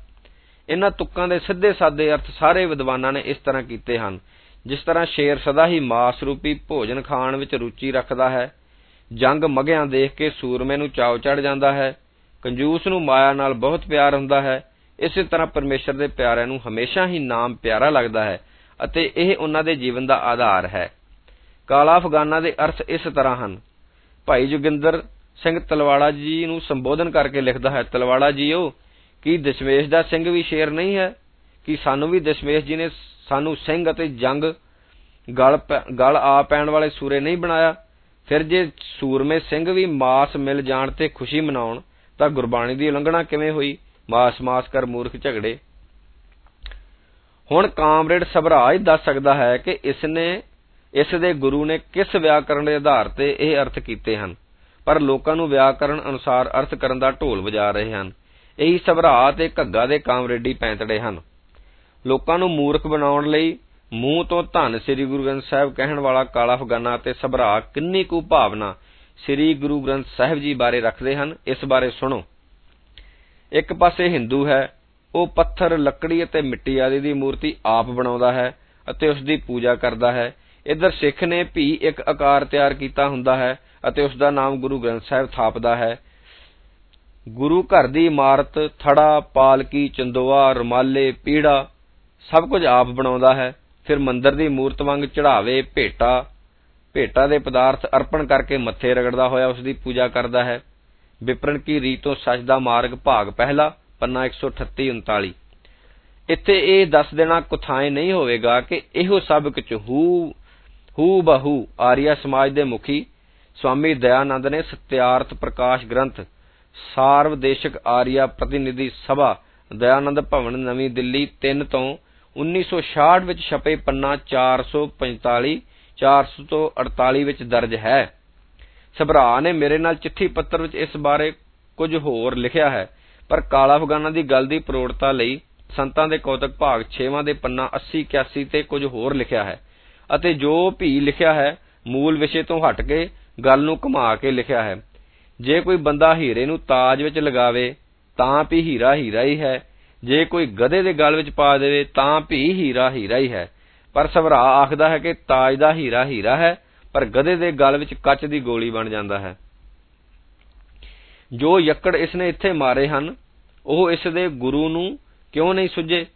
ਇਹਨਾਂ ਤੁਕਾਂ ਦੇ ਸਿੱਧੇ ਸਾਦੇ ਅਰਥ ਸਾਰੇ ਵਿਦਵਾਨਾਂ ਨੇ ਇਸ ਤਰ੍ਹਾਂ ਕੀਤੇ ਹਨ। ਜਿਸ ਤਰ੍ਹਾਂ ਸ਼ੇਰ ਸਦਾ ਹੀ ਮਾਸ ਰੂਪੀ ਭੋਜਨ ਖਾਣ ਵਿੱਚ ਰੁਚੀ ਰੱਖਦਾ ਹੈ, ਜੰਗ ਮਗਿਆਂ ਦੇਖ ਕੇ ਸੂਰਮੇ ਨੂੰ ਚਾਉ ਚੜ ਜਾਂਦਾ ਹੈ, ਕੰਜੂਸ ਨੂੰ ਮਾਇਆ ਨਾਲ ਬਹੁਤ ਪਿਆਰ ਹੁੰਦਾ ਹੈ, ਇਸੇ ਤਰ੍ਹਾਂ ਪਰਮੇਸ਼ਰ ਦੇ ਪਿਆਰਿਆਂ ਨੂੰ ਹਮੇਸ਼ਾ ਹੀ ਨਾਮ ਪਿਆਰਾ ਲੱਗਦਾ ਹੈ ਅਤੇ ਇਹ ਉਹਨਾਂ ਦੇ ਜੀਵਨ ਦਾ ਆਧਾਰ ਹੈ। ਕਾਲਾ ਅਫਗਾਨਾ ਦੇ ਅਰਥ ਇਸ ਤਰ੍ਹਾਂ ਹਨ। ਭਾਈ ਜੋਗਿੰਦਰ ਸਿੰਘ ਤਲਵਾੜਾ ਜੀ ਨੂੰ ਸੰਬੋਧਨ ਕਰਕੇ ਲਿਖਦਾ ਹੈ, ਤਲਵਾੜਾ ਜੀਓ, ਕੀ ਦਸ਼ਮੇਸ਼ ਦਾ ਸਿੰਘ ਵੀ ਸ਼ੇਰ ਨਹੀਂ ਹੈ? ਕਿ ਸਾਨੂੰ ਵੀ ਦਸ਼ਮੇਸ਼ ਜੀ ਨੇ ਸਾਨੂੰ ਸਿੰਘ ਅਤੇ ਜੰਗ ਗਲ ਗਲ ਆ ਪੈਣ ਵਾਲੇ ਸੂਰੇ ਨਹੀਂ ਬਣਾਇਆ? ਫਿਰ ਜੇ ਸੂਰਮੇ ਸਿੰਘ ਵੀ ਮਾਸ ਮਿਲ ਜਾਣ ਤੇ ਖੁਸ਼ੀ ਮਨਾਉਣ, ਤਾਂ ਗੁਰਬਾਣੀ ਦੀ ਉਲੰਘਣਾ ਕਿਵੇਂ ਹੋਈ? ਮਾਸ ਮਾਸ ਕਰ ਮੂਰਖ ਝਗੜੇ। ਹੁਣ ਕਾਮਰੇਡ ਸਭਰਾਜ ਦੱਸ ਸਕਦਾ ਹੈ ਕਿ ਇਸ ਨੇ ਇਸ ਦੇ ਗੁਰੂ ਨੇ ਕਿਸ ਵਿਆਕਰਣ ਦੇ ਆਧਾਰ ਤੇ ਇਹ ਅਰਥ ਕੀਤੇ ਹਨ? ਪਰ ਲੋਕਾਂ ਨੂੰ ਵਿਆਕਰਣ ਅਨੁਸਾਰ ਅਰਥ ਕਰਨ ਦਾ ਢੋਲ ਵਜਾ ਰਹੇ ਹਨ। ਇਹੀ ਸਭਰਾ ਤੇ ਘੱਗਾ ਦੇ ਕਾਮਰੇਡੀ ਪੈਂਤੜੇ ਹਨ। ਲੋਕਾਂ ਨੂੰ ਮੂਰਖ ਬਣਾਉਣ ਲਈ ਮੂੰਹ ਤੋਂ ਧੰਨ ਸ੍ਰੀ ਗੁਰੂ ਗ੍ਰੰਥ ਸਾਹਿਬ ਕਹਿਣ ਵਾਲਾ ਕਾਲਾ ਫਗਾਨਾ ਤੇ ਸਭਰਾ ਕਿੰਨੀ ਕੁ ਭਾਵਨਾ ਸ੍ਰੀ ਗੁਰੂ ਗ੍ਰੰਥ ਸਾਹਿਬ ਜੀ ਬਾਰੇ ਰੱਖਦੇ ਹਨ, ਇਸ ਬਾਰੇ ਸੁਣੋ। ਇੱਕ ਪਾਸੇ ਹਿੰਦੂ ਹੈ, ਉਹ ਪੱਥਰ, ਲੱਕੜੀ ਅਤੇ ਮਿੱਟੀ ਆਦਿ ਦੀ ਮੂਰਤੀ ਆਪ ਬਣਾਉਂਦਾ ਹੈ ਅਤੇ ਉਸ ਦੀ ਪੂਜਾ ਕਰਦਾ ਹੈ। ਇਧਰ ਸਿੱਖ ਨੇ ਵੀ ਇੱਕ ਆਕਾਰ ਤਿਆਰ ਕੀਤਾ ਹੁੰਦਾ ਹੈ ਅਤੇ ਉਸ ਦਾ ਨਾਮ ਗੁਰੂ ਗ੍ਰੰਥ ਸਾਹਿਬ ਥਾਪਦਾ ਹੈ। ਗੁਰੂ ਘਰ ਦੀ ਇਮਾਰਤ, ਥੜਾ, ਪਾਲਕੀ, ਚੰਦੋਆ, ਰੁਮਾਲੇ, ਪੀੜਾ ਸਭ ਕੁਝ ਆਪ ਬਣਾਉਂਦਾ ਹੈ। ਫਿਰ ਮੰਦਰ ਦੀ ਮੂਰਤ ਵਾਂਗ ਚੜਾਵੇ ਭੇਟਾ ਭੇਟਾ ਦੇ ਪਦਾਰਥ ਅਰਪਣ ਕਰਕੇ ਮੱਥੇ ਰਗੜਦਾ ਹੋਇਆ ਉਸ ਦੀ ਪੂਜਾ ਕਰਦਾ ਹੈ। ਵਿਪਰਨ ਕੀ ਰੀਤ ਤੋਂ ਸੱਚ ਦਾ ਮਾਰਗ ਭਾਗ ਪਹਿਲਾ, ਪੰਨਾ 138 39 ਇੱਥੇ ਇਹ ਦੱਸ ਦੇਣਾ ਕੁਥਾਏ ਨਹੀਂ ਹੋਵੇਗਾ ਕਿ ਇਹੋ ਸਭ ਕੁਝ ਹੂ ਹੂ ਬਹੂ ਆਰੀਆ ਸਮਾਜ ਦੇ ਮੁਖੀ ਸਵਾਮੀ ਦਇਆਨੰਦ ਨੇ ਸਤਿਆਰਥ ਪ੍ਰਕਾਸ਼ ਗ੍ਰੰਥ, ਸਾਰਵਦੇਸ਼ਕ ਆਰੀਆ ਪ੍ਰਤੀਨਿਧੀ ਸਭਾ, ਦਇਆਨੰਦ ਭਵਨ, ਨਵੀਂ ਦਿੱਲੀ 3 ਤੋਂ 1966 ਵਿੱਚ ਛਪੇ ਪੰਨਾ 445 448 ਵਿੱਚ ਦਰਜ ਹੈ। ਸਭਰਾ ਨੇ ਮੇਰੇ ਨਾਲ ਚਿੱਠੀ ਪੱਤਰ ਵਿੱਚ ਇਸ ਬਾਰੇ ਕੁਝ ਹੋਰ ਲਿਖਿਆ ਹੈ, ਪਰ ਕਾਲਾ ਅਫਗਾਨਾਂ ਦੀ ਗੱਲ ਦੀ ਪ੍ਰੋੜਤਾ ਲਈ ਸੰਤਾਂ ਦੇ ਕੌਤਕ ਭਾਗ 6ਵਾਂ ਦੇ ਪੰਨਾ 80 81 ਤੇ ਕੁਝ ਹੋਰ ਲਿਖਿਆ ਹੈ। ਅਤੇ ਜੋ ਭੀ ਲਿਖਿਆ ਹੈ, ਮੂਲ ਵਿਸ਼ੇ ਤੋਂ ਹਟ ਕੇ ਗੱਲ ਨੂੰ ਘੁਮਾ ਕੇ ਲਿਖਿਆ ਹੈ। ਜੇ ਕੋਈ ਬੰਦਾ ਹੀਰੇ ਨੂੰ ਤਾਜ ਵਿੱਚ ਲਗਾਵੇ, ਤਾਂ ਭੀ ਹੀਰਾ ਹੀਰਾ ਹੀ ਹੈ। ਜੇ ਕੋਈ ਗਧੇ ਦੇ ਗਲ ਵਿੱਚ ਪਾ ਦੇਵੇ, ਤਾਂ ਭੀ ਹੀਰਾ ਹੀਰਾ ਹੀ ਹੈ। ਪਰ ਸਵਰਾ ਆਖਦਾ ਹੈ ਕਿ ਤਾਜ ਦਾ ਹੀਰਾ ਹੀਰਾ ਹੈ, ਪਰ ਗਧੇ ਦੇ ਗਲ ਵਿੱਚ ਕੱਚ ਦੀ ਗੋਲੀ ਬਣ ਜਾਂਦਾ ਹੈ। ਜੋ ਯੱਕੜ ਇਸਨੇ ਇੱਥੇ ਮਾਰੇ ਹਨ, ਉਹ ਇਸ ਦੇ ਗੁਰੂ ਨੂੰ ਕਿਉਂ ਨਹੀਂ ਸੁਝੇ?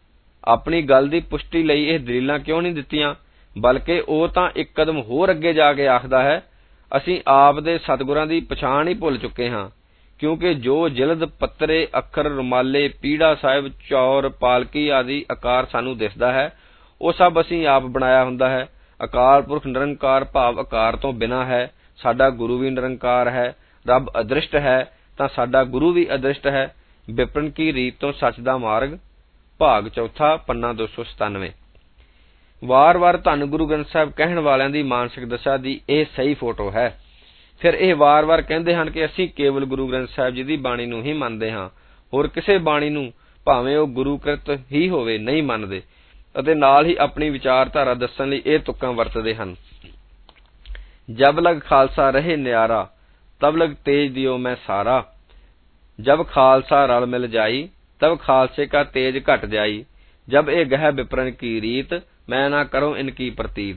ਆਪਣੀ ਗੱਲ ਦੀ ਪੁਸ਼ਟੀ ਲਈ ਇਹ ਦਲੀਲਾਂ ਕਿਉਂ ਨਹੀਂ ਦਿੱਤੀਆਂ? ਬਲਕਿ ਉਹ ਤਾਂ ਇੱਕ ਕਦਮ ਹੋਰ ਅੱਗੇ ਜਾ ਕੇ ਆਖਦਾ ਹੈ, ਅਸੀਂ ਆਪ ਦੇ ਸਤਿਗੁਰਾਂ ਦੀ ਪਛਾਣ ਹੀ ਭੁੱਲ ਚੁੱਕੇ ਹਾਂ, ਕਿਉਂਕਿ ਜੋ ਜਿਲਦ ਪੱਤਰੇ, ਅੱਖਰ, ਰੁਮਾਲੇ, ਪੀੜਾ ਸਾਹਿਬ, ਚੌਰ, ਪਾਲਕੀ ਆਦਿ ਆਕਾਰ ਸਾਨੂੰ ਦਿਸਦਾ ਹੈ, ਉਹ ਸਭ ਅਸੀਂ ਆਪ ਬਣਾਇਆ ਹੁੰਦਾ ਹੈ। ਅਕਾਲ ਪੁਰਖ ਨਿਰੰਕਾਰ ਭਾਵ ਆਕਾਰ ਤੋਂ ਬਿਨਾ ਹੈ, ਸਾਡਾ ਗੁਰੂ ਵੀ ਨਿਰੰਕਾਰ ਹੈ, ਰੱਬ ਅਦ੍ਰਿਸ਼ਟ ਹੈ, ਤਾਂ ਸਾਡਾ ਗੁਰੂ ਵੀ ਅਦ੍ਰਿਸ਼ਟ ਹੈ। ਵਿਪਰਨ ਕੀ ਰੀਤ ਤੋਂ ਸੱਚ ਦਾ ਮਾਰਗ? ਭਾਗ ਚੌਥਾ, ਪੰਨਾ 297 ਵਾਰ-ਵਾਰ ਧੰਨ ਗੁਰੂ ਗ੍ਰੰਥ ਸਾਹਿਬ ਕਹਿਣ ਵਾਲਿਆਂ ਦੀ ਮਾਨਸਿਕ ਦਸ਼ਾ ਦੀ ਇਹ ਸਹੀ ਫੋਟੋ ਹੈ। ਫਿਰ ਇਹ ਵਾਰ-ਵਾਰ ਕਹਿੰਦੇ ਹਨ ਕਿ ਅਸੀਂ ਕੇਵਲ ਗੁਰੂ ਗ੍ਰੰਥ ਸਾਹਿਬ ਜੀ ਦੀ ਬਾਣੀ ਨੂੰ ਹੀ ਮੰਨਦੇ ਹਾਂ। ਹੋਰ ਕਿਸੇ ਬਾਣੀ ਨੂੰ ਭਾਵੇਂ ਉਹ ਗੁਰੂ ਕ੍ਰਿਤ ਹੀ ਹੋਵੇ ਨਹੀਂ ਮੰਨਦੇ ਅਤੇ ਨਾਲ ਹੀ ਆਪਣੀ ਵਿਚਾਰਧਾਰਾ ਦੱਸਣ ਲਈ ਇਹ ਤੁਕਾਂ ਵਰਤਦੇ ਹਨ। ਜਬ ਲਗ ਖਾਲਸਾ ਰਹੇ ਨਿਆਰਾ, ਤਬ ਲਗ ਤੇਜ ਦਿਓ ਮੈਂ ਸਾਰਾ। ਜਬ ਖਾਲਸਾ ਰਲ ਮਿਲ ਜਾਈ, ਤਬ ਖਾਲਸੇ ਕਾ ਤੇਜ ਘਟ ਜਾਈ। ਜਬ ਇਹ ਗਹਿ ਬਿਪਰਨ ਕੀ ਰੀਤ ਮੈਂ ਨਾ ਕਰੋ ਇਨਕੀ ਪ੍ਰਤੀਤ।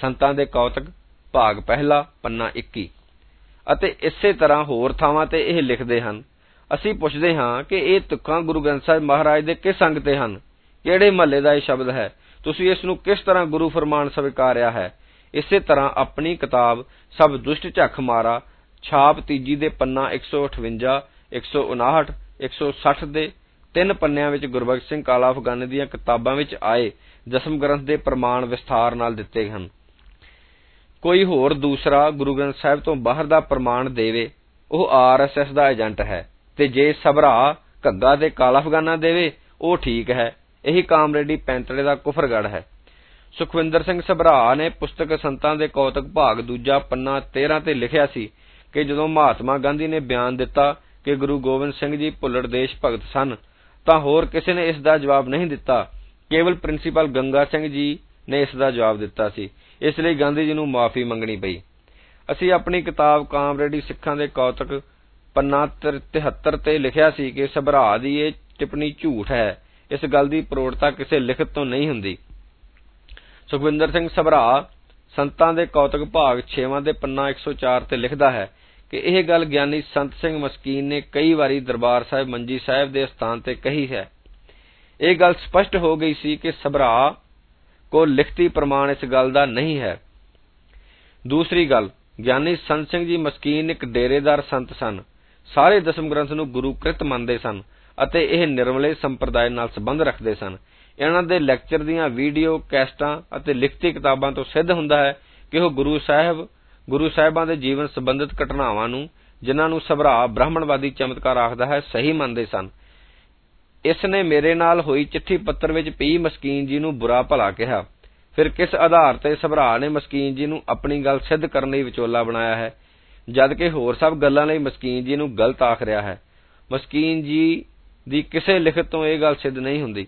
ਸੰਤਾਂ ਦੇ ਕੌਤਕ, ਭਾਗ ਪਹਿਲਾ, ਪੰਨਾ 21 ਅਤੇ ਇਸੇ ਤਰ੍ਹਾਂ ਹੋਰ ਥਾਵਾਂ ਤੇ ਇਹ ਲਿਖਦੇ ਹਨ। ਅਸੀਂ ਪੁੱਛਦੇ ਹਾਂ ਕਿ ਇਹ ਤੁਕਾਂ ਗੁਰੂ ਗ੍ਰੰਥ ਸਾਹਿਬ ਮਹਾਰਾਜ ਦੇ ਕਿਸ ਅੰਗ ਤੇ ਹਨ? ਕਿਹੜੇ ਮਹੱਲੇ ਦਾ ਇਹ ਸ਼ਬਦ ਹੈ? ਤੁਸੀਂ ਇਸ ਨੂੰ ਕਿਸ ਤਰ੍ਹਾਂ ਗੁਰੂ ਫਰਮਾਨ ਸਵੀਕਾਰਿਆ ਹੈ? ਇਸੇ ਤਰ੍ਹਾਂ ਆਪਣੀ ਕਿਤਾਬ, ਸਭ ਦੁਸ਼ਟ ਝੱਖ ਮਾਰਾ, ਛਾਪ ਤੀਜੀ ਦੇ ਪੰਨਾ 158 159 160 ਦੇ ਤਿੰਨ ਪੰਨਿਆਂ ਵਿੱਚ ਗੁਰਬਖਸ਼ ਸਿੰਘ ਕਾਲਾ ਅਫਗਾਨੀ ਦੀਆਂ ਕਿਤਾਬਾਂ ਵਿੱਚ ਆਏ। ਦਸਮ ਗ੍ਰੰਥ ਦੇ ਪ੍ਰਮਾਣ ਵਿਸਥਾਰ ਨਾਲ ਦਿੱਤੇ ਹਨ। ਕੋਈ ਹੋਰ ਦੂਸਰਾ ਗੁਰੂ ਗ੍ਰੰਥ ਸਾਹਿਬ ਤੋਂ ਬਾਹਰ ਦਾ ਪ੍ਰਮਾਣ ਦੇਵੇ, ਉਹ ਆਰਐਸਐਸ ਦਾ ਏਜੰਟ ਹੈ ਤੇ ਜੇ ਸਭਰਾ ਘੱਗਾ ਦੇ ਕਾਲਾ ਅਫਗਾਨਾ ਦੇਵੇ, ਉਹ ਠੀਕ ਹੈ। ਇਹੀ ਕਾਮਰੇਡੀ ਪੈਂਤੜੇ ਦਾ ਕੁਫਰਗੜ ਹੈ। ਸੁਖਵਿੰਦਰ ਸਿੰਘ ਸਭਰਾ ਨੇ ਪੁਸਤਕ ਸੰਤਾਂ ਦੇ ਕੌਤਕ ਭਾਗ ਦੂਜਾ ਪੰਨਾ 13 ਤੇ ਲਿਖਿਆ ਸੀ ਕਿ ਜਦੋਂ ਮਹਾਤਮਾ ਗਾਂਧੀ ਨੇ ਬਿਆਨ ਦਿੱਤਾ ਕਿ ਗੁਰੂ ਗੋਬਿੰਦ ਸਿੰਘ ਜੀ ਭੁੱਲੜ ਦੇਸ਼ ਭਗਤ ਸਨ, ਤਾਂ ਹੋਰ ਕਿਸੇ ਨੇ ਇਸ ਦਾ ਜਵਾਬ ਨਹੀਂ ਦਿੱਤਾ। ਕੇਵਲ ਪ੍ਰਿੰਸੀਪਲ ਗੰਗਾ ਸਿੰਘ ਜੀ ਨੇ ਇਸ ਦਾ ਜਵਾਬ ਦਿੱਤਾ ਸੀ। ਇਸ ਲਈ ਗਾਂਧੀ ਜੀ ਨੂੰ ਮੁਆਫ਼ੀ ਮੰਗਣੀ ਪਈ। ਅਸੀਂ ਆਪਣੀ ਕਿਤਾਬ ਕਾਮਰੇਡੀ ਸਿੱਖਾਂ ਦੇ ਕੌਤਕ ਪੰਨਾ 73 ਤੇ ਲਿਖਿਆ ਸੀ ਕਿ ਸਭਰਾ ਦੀ ਇਹ ਟਿੱਪਣੀ ਝੂਠ ਹੈ। ਇਸ ਗੱਲ ਦੀ ਪ੍ਰੋੜਤਾ ਕਿਸੇ ਲਿਖਤ ਤੋਂ ਨਹੀਂ ਹੁੰਦੀ। ਸੁਖਵਿੰਦਰ ਸਿੰਘ ਸਭਰਾ ਸੰਤਾਂ ਦੇ ਕੌਤਕ ਭਾਗ 6ਵਾਂ ਦੇ ਪੰਨਾ 104 ਤੇ ਲਿਖਦਾ ਹੈ ਕਿ ਇਹ ਗੱਲ ਗਿਆਨੀ ਸੰਤ ਸਿੰਘ ਮਸਕੀਨ ਨੇ ਕਈ ਵਾਰੀ ਦਰਬਾਰ ਸਾਹਿਬ ਮੰਜੀ ਸਾਹਿਬ ਦੇ ਅਸਥਾਨ ਤੇ ਕਹੀ ਹੈ। ਇਹ ਗੱਲ ਸਪਸ਼ਟ ਹੋ ਗਈ ਸੀ ਕਿ ਸਭਰਾ ਕੋਲ ਲਿਖਤੀ ਪ੍ਰਮਾਣ ਇਸ ਗੱਲ ਦਾ ਨਹੀਂ ਹੈ। ਦੂਸਰੀ ਗੱਲ, ਗਿਆਨੀ ਸੰਤ ਸਿੰਘ ਜੀ ਮਸਕੀਨ ਇੱਕ ਡੇਰੇਦਾਰ ਸੰਤ ਸਨ। ਸਾਰੇ ਦਸਮ ਗ੍ਰੰਥ ਨੂੰ ਗੁਰੂ ਕ੍ਰਿਤ ਮੰਨਦੇ ਸਨ ਅਤੇ ਇਹ ਨਿਰਮਲੇ ਸੰਪਰਦਾਇ ਨਾਲ ਸੰਬੰਧ ਰੱਖਦੇ ਸਨ। ਇਹਨਾਂ ਦੇ ਲੈਕਚਰ ਦੀਆਂ ਵੀਡੀਓ, ਕੈਸਟਾਂ ਅਤੇ ਲਿਖਤੀ ਕਿਤਾਬਾਂ ਤੋਂ ਸਿੱਧ ਹੁੰਦਾ ਹੈ ਕਿ ਉਹ ਗੁਰੂ ਸਾਹਿਬ, ਗੁਰੂ ਸਾਹਿਬਾਂ ਦੇ ਜੀਵਨ ਸੰਬੰਧਿਤ ਘਟਨਾਵਾਂ ਨੂੰ, ਜਿਨ੍ਹਾਂ ਨੂੰ ਸਭਰਾ ਬ੍ਰਾਹਮਣਵਾਦੀ ਚਮਤਕਾਰ ਆਖਦਾ ਹੈ, ਸਹੀ ਮੰਨਦੇ ਸਨ। ਇਸ ਨੇ ਮੇਰੇ ਨਾਲ ਹੋਈ ਚਿੱਠੀ ਪੱਤਰ ਵਿੱਚ ਪੀ ਮਸਕੀਨ ਜੀ ਨੂੰ ਬੁਰਾ ਭਲਾ ਕਿਹਾ। ਫਿਰ ਕਿਸ ਆਧਾਰ ਤੇ ਸਭਰਾ ਨੇ ਮਸਕੀਨ ਜੀ ਨੂੰ ਆਪਣੀ ਗੱਲ ਸਿੱਧ ਕਰਨ ਲਈ ਵਿਚੋਲਾ ਬਣਾਇਆ ਹੈ? ਜਦ ਹੋਰ ਸਭ ਗੱਲਾਂ ਲਈ ਮਸਕੀਨ ਜੀ ਨੂੰ ਗਲਤ ਆਖ ਰਿਹਾ ਹੈ। ਮਸਕੀਨ ਜੀ ਦੀ ਕਿਸੇ ਲਿਖਤ ਤੋਂ ਇਹ ਗੱਲ ਸਿੱਧ ਨਹੀਂ ਹੁੰਦੀ।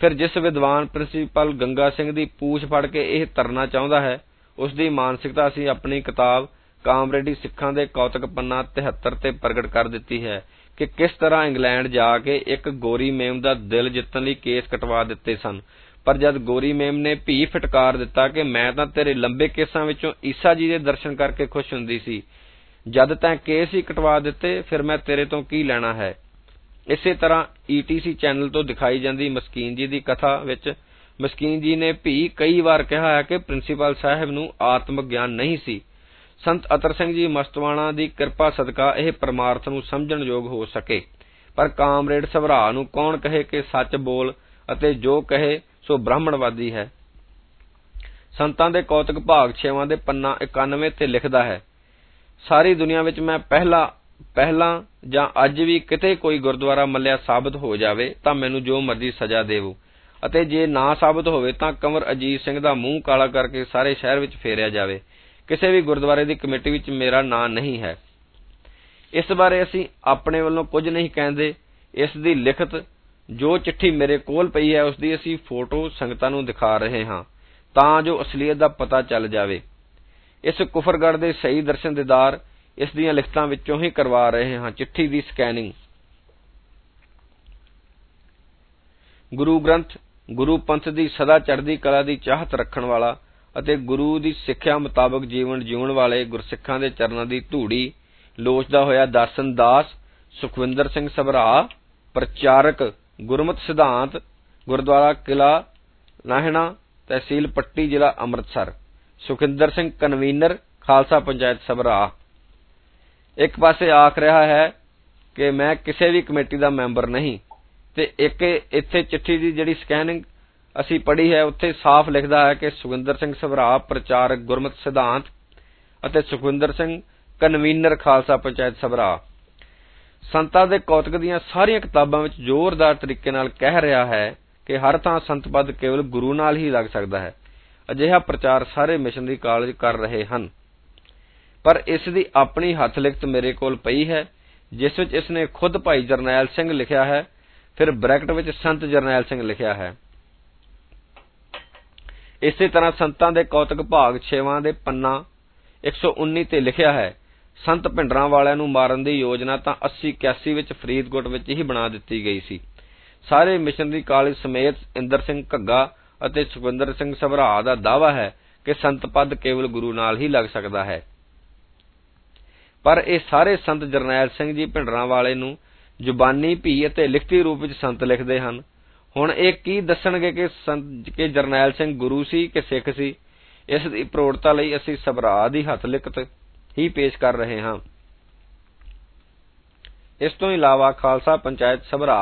ਫਿਰ ਜਿਸ ਵਿਦਵਾਨ ਪ੍ਰਿੰਸੀਪਲ ਗੰਗਾ ਸਿੰਘ ਦੀ ਪੂਛ ਫੜ ਕੇ ਇਹ ਤਰਨਾ ਚਾਹੁੰਦਾ ਹੈ ਉਸ ਦੀ ਮਾਨਸਿਕਤਾ ਅਸੀਂ ਆਪਣੀ ਕਿਤਾਬ ਕਾਮਰੇਡੀ ਸਿੱਖਾਂ ਦੇ ਕੌਤਕ ਪੰਨਾ 73 ਤੇ ਪ੍ਰਗਟ ਕਰ ਦਿੱਤੀ ਹੈ। ਕਿ ਕਿਸ ਤਰ੍ਹਾਂ ਇੰਗਲੈਂਡ ਜਾ ਕੇ ਇੱਕ ਗੋਰੀ ਮੇਮ ਦਾ ਦਿਲ ਜਿੱਤਣ ਲਈ ਕੇਸ ਕਟਵਾ ਦਿੱਤੇ ਸਨ। ਪਰ ਜਦ ਗੋਰੀ ਮੇਮ ਨੇ ਭੀ ਫਟਕਾਰ ਦਿੱਤਾ ਕਿ ਮੈਂ ਤਾਂ ਤੇਰੇ ਲੰਬੇ ਕੇਸਾਂ ਵਿੱਚੋਂ ਈਸਾ ਜੀ ਦੇ ਦਰਸ਼ਨ ਕਰਕੇ ਖੁਸ਼ ਹੁੰਦੀ ਸੀ। ਜਦ ਤੈਂ ਕੇਸ ਹੀ ਕਟਵਾ ਦਿੱਤੇ, ਫਿਰ ਮੈਂ ਤੇਰੇ ਤੋਂ ਕੀ ਲੈਣਾ ਹੈ? ਇਸੇ ਤਰ੍ਹਾਂ ਈਟੀਸੀ ਚੈਨਲ ਤੋਂ ਦਿਖਾਈ ਜਾਂਦੀ ਮਸਕੀਨ ਜੀ ਦੀ ਕਥਾ ਵਿੱਚ ਮਸਕੀਨ ਜੀ ਨੇ ਭੀ ਕਈ ਵਾਰ ਕਿਹਾ ਹੈ ਕਿ ਪ੍ਰਿੰਸੀਪਲ ਸਾਹਿਬ ਨੂੰ ਆਤਮਿਕ ਗਿਆਨ ਨਹੀਂ ਸੀ। ਸੰਤ ਅਤਰ ਸਿੰਘ ਜੀ ਮਸਤਵਾਣਾ ਦੀ ਕਿਰਪਾ ਸਦਕਾ ਇਹ ਪਰਮਾਰਥ ਨੂੰ ਸਮਝਣ ਯੋਗ ਹੋ ਸਕੇ। ਪਰ ਕਾਮਰੇਡ ਸਭਰਾ ਨੂੰ ਕੌਣ ਕਹੇ ਕਿ ਸੱਚ ਬੋਲ ਅਤੇ ਜੋ ਕਹੇ, ਸੋ ਬ੍ਰਾਹਮਣਵਾਦੀ ਹੈ। ਸੰਤਾਂ ਦੇ ਕੌਤਕ ਭਾਗ 6ਵਾਂ ਦੇ ਪੰਨਾ 91 ਤੇ ਲਿਖਦਾ ਹੈ, ਸਾਰੀ ਦੁਨੀਆ ਵਿੱਚ ਮੈਂ ਪਹਿਲਾ, ਪਹਿਲਾਂ ਜਾਂ ਅੱਜ ਵੀ ਕਿਤੇ ਕੋਈ ਗੁਰਦੁਆਰਾ ਮੱਲਿਆ ਸਾਬਤ ਹੋ ਜਾਵੇ, ਤਾਂ ਮੈਨੂੰ ਜੋ ਮਰਜ਼ੀ ਸਜ਼ਾ ਦੇਵੋ। ਅਤੇ ਜੇ ਨਾ ਸਾਬਤ ਹੋਵੇ, ਤਾਂ ਕੰਵਰ ਅਜੀਤ ਸਿੰਘ ਦਾ ਮੂੰਹ ਕਾਲਾ ਕਰਕੇ ਸਾਰੇ ਸ਼ਹਿਰ ਵਿੱਚ ਫੇਰਿਆ ਜਾਵੇ। ਕਿਸੇ ਵੀ ਗੁਰਦੁਆਰੇ ਦੀ ਕਮੇਟੀ ਵਿੱਚ ਮੇਰਾ ਨਾਂ ਨਹੀਂ ਹੈ। ਇਸ ਬਾਰੇ ਅਸੀਂ ਆਪਣੇ ਵੱਲੋਂ ਕੁਝ ਨਹੀਂ ਕਹਿੰਦੇ। ਇਸ ਦੀ ਲਿਖਤ ਜੋ ਚਿੱਠੀ ਮੇਰੇ ਕੋਲ ਪਈ ਹੈ, ਉਸ ਦੀ ਅਸੀਂ ਫੋਟੋ ਸੰਗਤਾਂ ਨੂੰ ਦਿਖਾ ਰਹੇ ਹਾਂ ਤਾਂ ਜੋ ਅਸਲੀਅਤ ਦਾ ਪਤਾ ਚੱਲ ਜਾਵੇ। ਇਸ ਕੁਫਰਗੜ ਦੇ ਸਹੀ ਦਰਸ਼ਨ ਦਿਦਾਰ ਇਸ ਦੀਆਂ ਲਿਖਤਾਂ ਵਿੱਚੋਂ ਹੀ ਕਰਵਾ ਰਹੇ ਹਾਂ, ਚਿੱਠੀ ਦੀ ਸਕੈਨਿੰਗ। ਗੁਰੂ ਗ੍ਰੰਥ, ਗੁਰੂ ਪੰਥ ਦੀ ਸਦਾ ਚੜ੍ਹਦੀ ਕਲਾ ਦੀ ਚਾਹਤ ਰੱਖਣ ਵਾਲਾ ਅਤੇ ਗੁਰੂ ਦੀ ਸਿੱਖਿਆ ਮੁਤਾਬਕ ਜੀਵਨ ਜਿਉਣ ਵਾਲੇ ਗੁਰਸਿੱਖਾਂ ਦੇ ਚਰਨਾਂ ਦੀ ਧੂੜੀ ਲੋਚਦਾ ਹੋਇਆ ਦਾਸਨ ਦਾਸ ਸੁਖਵਿੰਦਰ ਸਿੰਘ ਸਭਰਾ, ਪ੍ਰਚਾਰਕ ਗੁਰਮਤ ਸਿਧਾਂਤ, ਗੁਰਦੁਆਰਾ ਕਿਲਾ ਨਾਹਣਾ, ਤਹਿਸੀਲ ਪੱਟੀ, ਜ਼ਿਲ੍ਹਾ ਅੰਮ੍ਰਿਤਸਰ। ਸੁਖਿੰਦਰ ਸਿੰਘ ਕਨਵੀਨਰ, ਖਾਲਸਾ ਪੰਚਾਇਤ ਸਭਰਾ। ਇੱਕ ਪਾਸੇ ਆਖ ਰਿਹਾ ਹੈ ਕਿ ਮੈਂ ਕਿਸੇ ਵੀ ਕਮੇਟੀ ਦਾ ਮੈਂਬਰ ਨਹੀਂ ਤੇ ਇੱਕ ਇੱਥੇ ਚਿੱਠੀ ਦੀ ਜਿਹੜੀ ਸਕੈਨਿੰਗ ਅਸੀਂ ਪੜ੍ਹੀ ਹੈ, ਉੱਥੇ ਸਾਫ਼ ਲਿਖਦਾ ਹੈ ਕਿ ਸੁਖਿੰਦਰ ਸਿੰਘ ਸਭਰਾ, ਪ੍ਰਚਾਰਕ ਗੁਰਮਤ ਸਿਧਾਂਤ ਅਤੇ ਸੁਖਿੰਦਰ ਸਿੰਘ ਕਨਵੀਨਰ ਖਾਲਸਾ ਪੰਚਾਇਤ ਸਭਰਾ। ਸੰਤਾਂ ਦੇ ਕੌਤਕ ਦੀਆਂ ਸਾਰੀਆਂ ਕਿਤਾਬਾਂ ਵਿੱਚ ਜ਼ੋਰਦਾਰ ਤਰੀਕੇ ਨਾਲ ਕਹਿ ਰਿਹਾ ਹੈ ਕਿ ਹਰ ਥਾਂ ਸੰਤ ਪਦ ਕੇਵਲ ਗੁਰੂ ਨਾਲ ਹੀ ਲੱਗ ਸਕਦਾ ਹੈ। ਅਜਿਹਾ ਪ੍ਰਚਾਰ ਸਾਰੇ ਮਿਸ਼ਨਰੀ ਕਾਲਜ ਕਰ ਰਹੇ ਹਨ। ਪਰ ਇਸ ਦੀ ਆਪਣੀ ਹੱਥ ਲਿਖਤ ਮੇਰੇ ਕੋਲ ਪਈ ਹੈ, ਜਿਸ ਵਿੱਚ ਇਸ ਨੇ ਖੁਦ ਭਾਈ ਜਰਨੈਲ ਸਿੰਘ ਲਿਖਿਆ ਹੈ, ਫਿਰ ਬ੍ਰੈਕਟ ਵਿੱਚ ਸੰਤ ਜਰਨੈਲ ਸਿੰਘ ਲਿਖਿਆ ਹੈ। ਇਸੇ ਤਰ੍ਹਾਂ ਸੰਤਾਂ ਦੇ ਕੌਤਕ ਭਾਗ 6ਵਾਂ ਦੇ ਪੰਨਾ 119 ਤੇ ਲਿਖਿਆ ਹੈ, ਸੰਤ ਭਿੰਡਰਾਂ ਵਾਲਿਆਂ ਨੂੰ ਮਾਰਨ ਦੀ ਯੋਜਨਾ ਤਾਂ 80 81 ਵਿੱਚ ਫਰੀਦਕੋਟ ਵਿੱਚ ਹੀ ਬਣਾ ਦਿੱਤੀ ਗਈ ਸੀ। ਸਾਰੇ ਮਿਸ਼ਨਰੀ ਕਾਲਜ ਸਮੇਤ ਇੰਦਰ ਸਿੰਘ ਘੱਗਾ ਅਤੇ ਸੁਖਵਿੰਦਰ ਸਿੰਘ ਸਭਰਾ ਦਾ ਦਾਵਾ ਹੈ ਕਿ ਸੰਤ ਪਦ ਕੇਵਲ ਗੁਰੂ ਨਾਲ ਹੀ ਲੱਗ ਸਕਦਾ ਹੈ। ਪਰ ਇਹ ਸਾਰੇ ਸੰਤ ਜਰਨੈਲ ਸਿੰਘ ਜੀ ਭਿੰਡਰਾਂ ਵਾਲੇ ਨੂੰ ਜ਼ੁਬਾਨੀ, ਭੀ ਅਤੇ ਲਿਖਤੀ ਰੂਪ ਵਿੱਚ ਸੰਤ ਲਿਖਦੇ ਹਨ। ਹੁਣ ਇਹ ਕੀ ਦੱਸਣਗੇ ਕਿ ਜਰਨੈਲ ਸਿੰਘ ਗੁਰੂ ਸੀ ਕਿ ਸਿੱਖ ਸੀ? ਇਸ ਦੀ ਪ੍ਰੋੜਤਾ ਲਈ ਅਸੀਂ ਸਭਰਾ ਦੀ ਹੱਥ ਲਿਖਤ ਹੀ ਪੇਸ਼ ਕਰ ਰਹੇ ਹਾਂ। ਇਸ ਤੋਂ ਇਲਾਵਾ ਖਾਲਸਾ ਪੰਚਾਇਤ ਸਭਰਾ